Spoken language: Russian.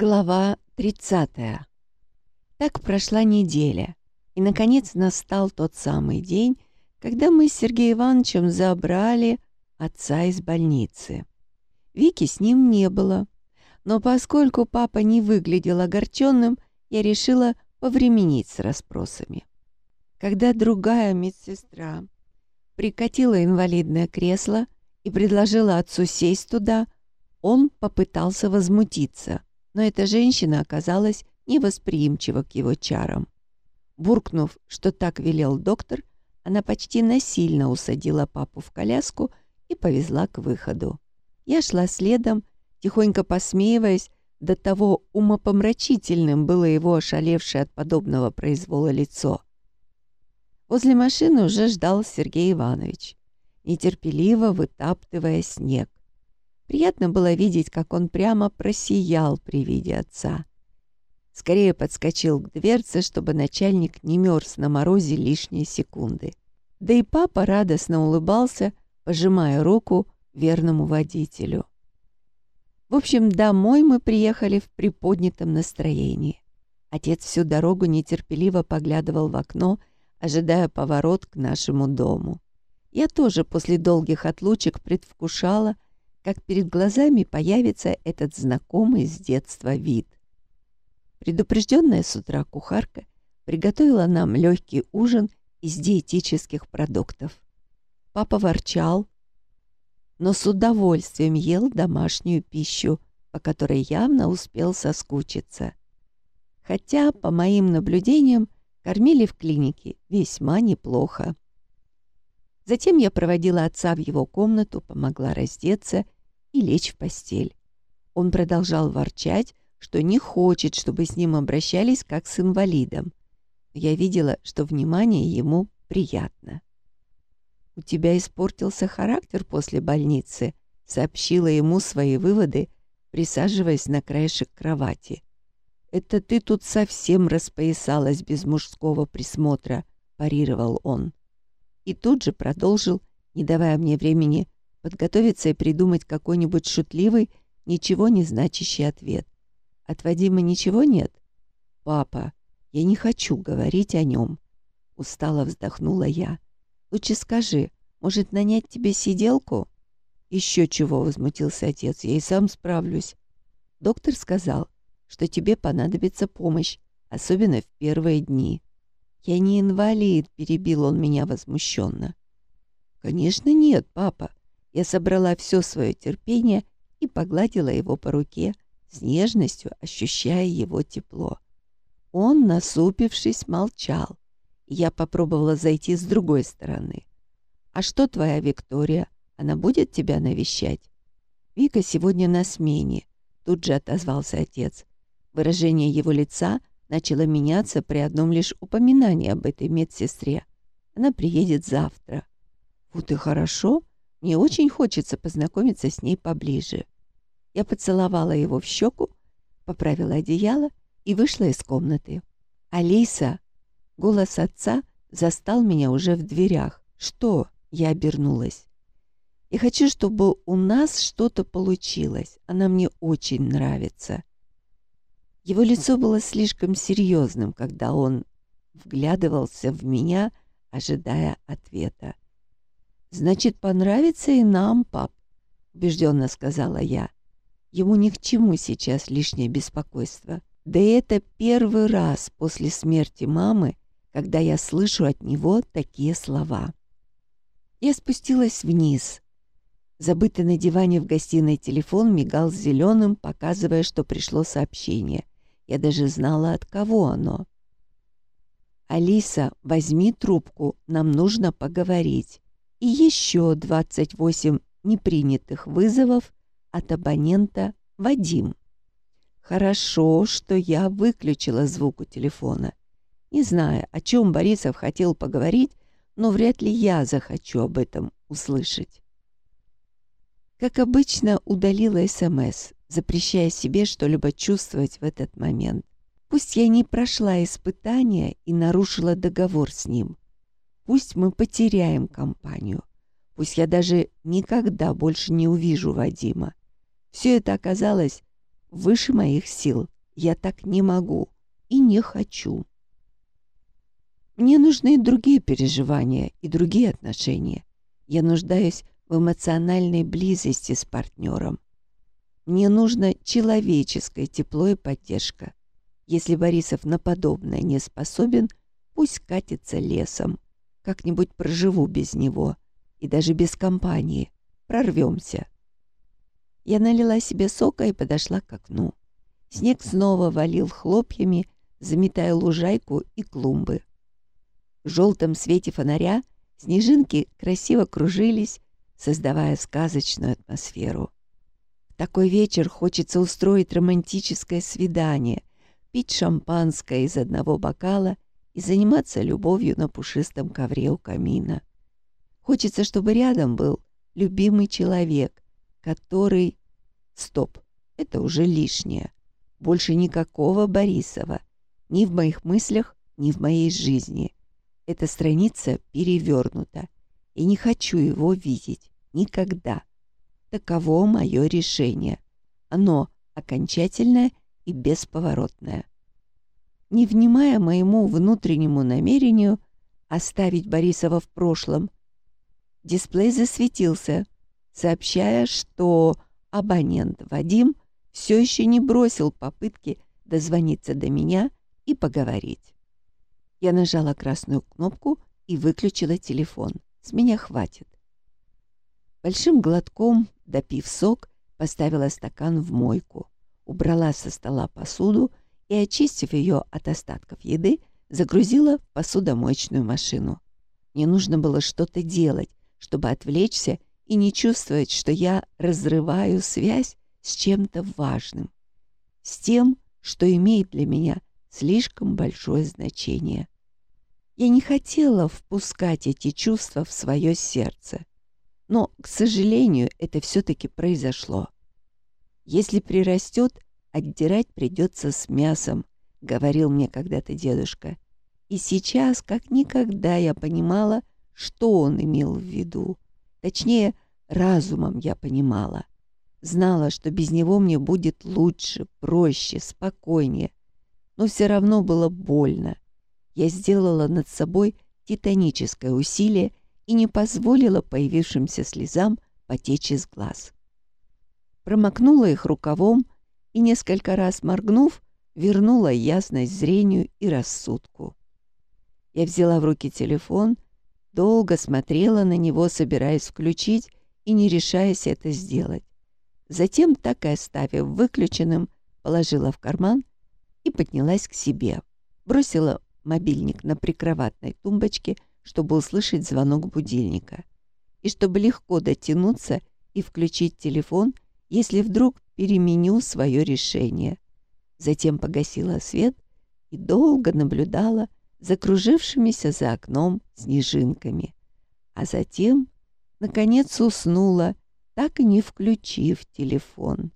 Глава 30. Так прошла неделя, и, наконец, настал тот самый день, когда мы с Сергеем Ивановичем забрали отца из больницы. Вики с ним не было, но поскольку папа не выглядел огорченным, я решила повременить с расспросами. Когда другая медсестра прикатила инвалидное кресло и предложила отцу сесть туда, он попытался возмутиться — но эта женщина оказалась невосприимчива к его чарам. Буркнув, что так велел доктор, она почти насильно усадила папу в коляску и повезла к выходу. Я шла следом, тихонько посмеиваясь, до того умопомрачительным было его ошалевшее от подобного произвола лицо. Возле машины уже ждал Сергей Иванович, нетерпеливо вытаптывая снег. Приятно было видеть, как он прямо просиял при виде отца. Скорее подскочил к дверце, чтобы начальник не мерз на морозе лишние секунды. Да и папа радостно улыбался, пожимая руку верному водителю. В общем, домой мы приехали в приподнятом настроении. Отец всю дорогу нетерпеливо поглядывал в окно, ожидая поворот к нашему дому. Я тоже после долгих отлучек предвкушала, как перед глазами появится этот знакомый с детства вид. Предупрежденная с утра кухарка приготовила нам легкий ужин из диетических продуктов. Папа ворчал, но с удовольствием ел домашнюю пищу, по которой явно успел соскучиться. Хотя, по моим наблюдениям, кормили в клинике весьма неплохо. Затем я проводила отца в его комнату, помогла раздеться и лечь в постель. Он продолжал ворчать, что не хочет, чтобы с ним обращались как с инвалидом. Я видела, что внимание ему приятно. «У тебя испортился характер после больницы», — сообщила ему свои выводы, присаживаясь на краешек кровати. «Это ты тут совсем распоясалась без мужского присмотра», — парировал он. И тут же продолжил, не давая мне времени подготовиться и придумать какой-нибудь шутливый, ничего не значащий ответ. От Вадима ничего нет? Папа, я не хочу говорить о нем. Устало вздохнула я. Лучше скажи, может нанять тебе сиделку? Еще чего, возмутился отец, я и сам справлюсь. Доктор сказал, что тебе понадобится помощь, особенно в первые дни. Я не инвалид, перебил он меня возмущенно. Конечно, нет, папа. Я собрала все свое терпение и погладила его по руке, с нежностью ощущая его тепло. Он, насупившись, молчал. Я попробовала зайти с другой стороны. «А что твоя Виктория? Она будет тебя навещать?» «Вика сегодня на смене», — тут же отозвался отец. Выражение его лица начало меняться при одном лишь упоминании об этой медсестре. Она приедет завтра. «Вот и хорошо», мне очень хочется познакомиться с ней поближе. Я поцеловала его в щеку, поправила одеяло и вышла из комнаты. «Алиса!» Голос отца застал меня уже в дверях. «Что?» Я обернулась. «Я хочу, чтобы у нас что-то получилось. Она мне очень нравится». Его лицо было слишком серьезным, когда он вглядывался в меня, ожидая ответа. «Значит, понравится и нам, пап», — убежденно сказала я. Ему ни к чему сейчас лишнее беспокойство. Да и это первый раз после смерти мамы, когда я слышу от него такие слова. Я спустилась вниз. Забытый на диване в гостиной телефон мигал зеленым, показывая, что пришло сообщение. Я даже знала, от кого оно. «Алиса, возьми трубку, нам нужно поговорить» и еще 28 непринятых вызовов от абонента Вадим. Хорошо, что я выключила звук у телефона. Не знаю, о чем Борисов хотел поговорить, но вряд ли я захочу об этом услышать. Как обычно, удалила СМС, запрещая себе что-либо чувствовать в этот момент. Пусть я не прошла испытания и нарушила договор с ним, Пусть мы потеряем компанию. Пусть я даже никогда больше не увижу Вадима. Все это оказалось выше моих сил. Я так не могу и не хочу. Мне нужны другие переживания и другие отношения. Я нуждаюсь в эмоциональной близости с партнером. Мне нужно человеческое тепло и поддержка. Если Борисов на подобное не способен, пусть катится лесом. Как-нибудь проживу без него. И даже без компании. Прорвемся. Я налила себе сока и подошла к окну. Снег снова валил хлопьями, заметая лужайку и клумбы. В желтом свете фонаря снежинки красиво кружились, создавая сказочную атмосферу. В такой вечер хочется устроить романтическое свидание, пить шампанское из одного бокала и заниматься любовью на пушистом ковре у камина. Хочется, чтобы рядом был любимый человек, который... Стоп, это уже лишнее. Больше никакого Борисова. Ни в моих мыслях, ни в моей жизни. Эта страница перевернута, и не хочу его видеть. Никогда. Таково мое решение. Оно окончательное и бесповоротное. Не внимая моему внутреннему намерению оставить Борисова в прошлом, дисплей засветился, сообщая, что абонент Вадим все еще не бросил попытки дозвониться до меня и поговорить. Я нажала красную кнопку и выключила телефон. С меня хватит. Большим глотком, допив сок, поставила стакан в мойку убрала со стола посуду и, очистив ее от остатков еды, загрузила в посудомоечную машину. Мне нужно было что-то делать, чтобы отвлечься и не чувствовать, что я разрываю связь с чем-то важным, с тем, что имеет для меня слишком большое значение. Я не хотела впускать эти чувства в свое сердце, но, к сожалению, это все-таки произошло. Если прирастет, отдирать придется с мясом, говорил мне когда-то дедушка. И сейчас, как никогда, я понимала, что он имел в виду. Точнее, разумом я понимала. Знала, что без него мне будет лучше, проще, спокойнее. Но все равно было больно. Я сделала над собой титаническое усилие и не позволила появившимся слезам потечь из глаз промокнула их рукавом и, несколько раз моргнув, вернула ясность зрению и рассудку. Я взяла в руки телефон, долго смотрела на него, собираясь включить и не решаясь это сделать. Затем, так и оставив выключенным, положила в карман и поднялась к себе. Бросила мобильник на прикроватной тумбочке, чтобы услышать звонок будильника. И чтобы легко дотянуться и включить телефон – если вдруг переменю свое решение. Затем погасила свет и долго наблюдала за кружившимися за окном снежинками. А затем, наконец, уснула, так и не включив телефон.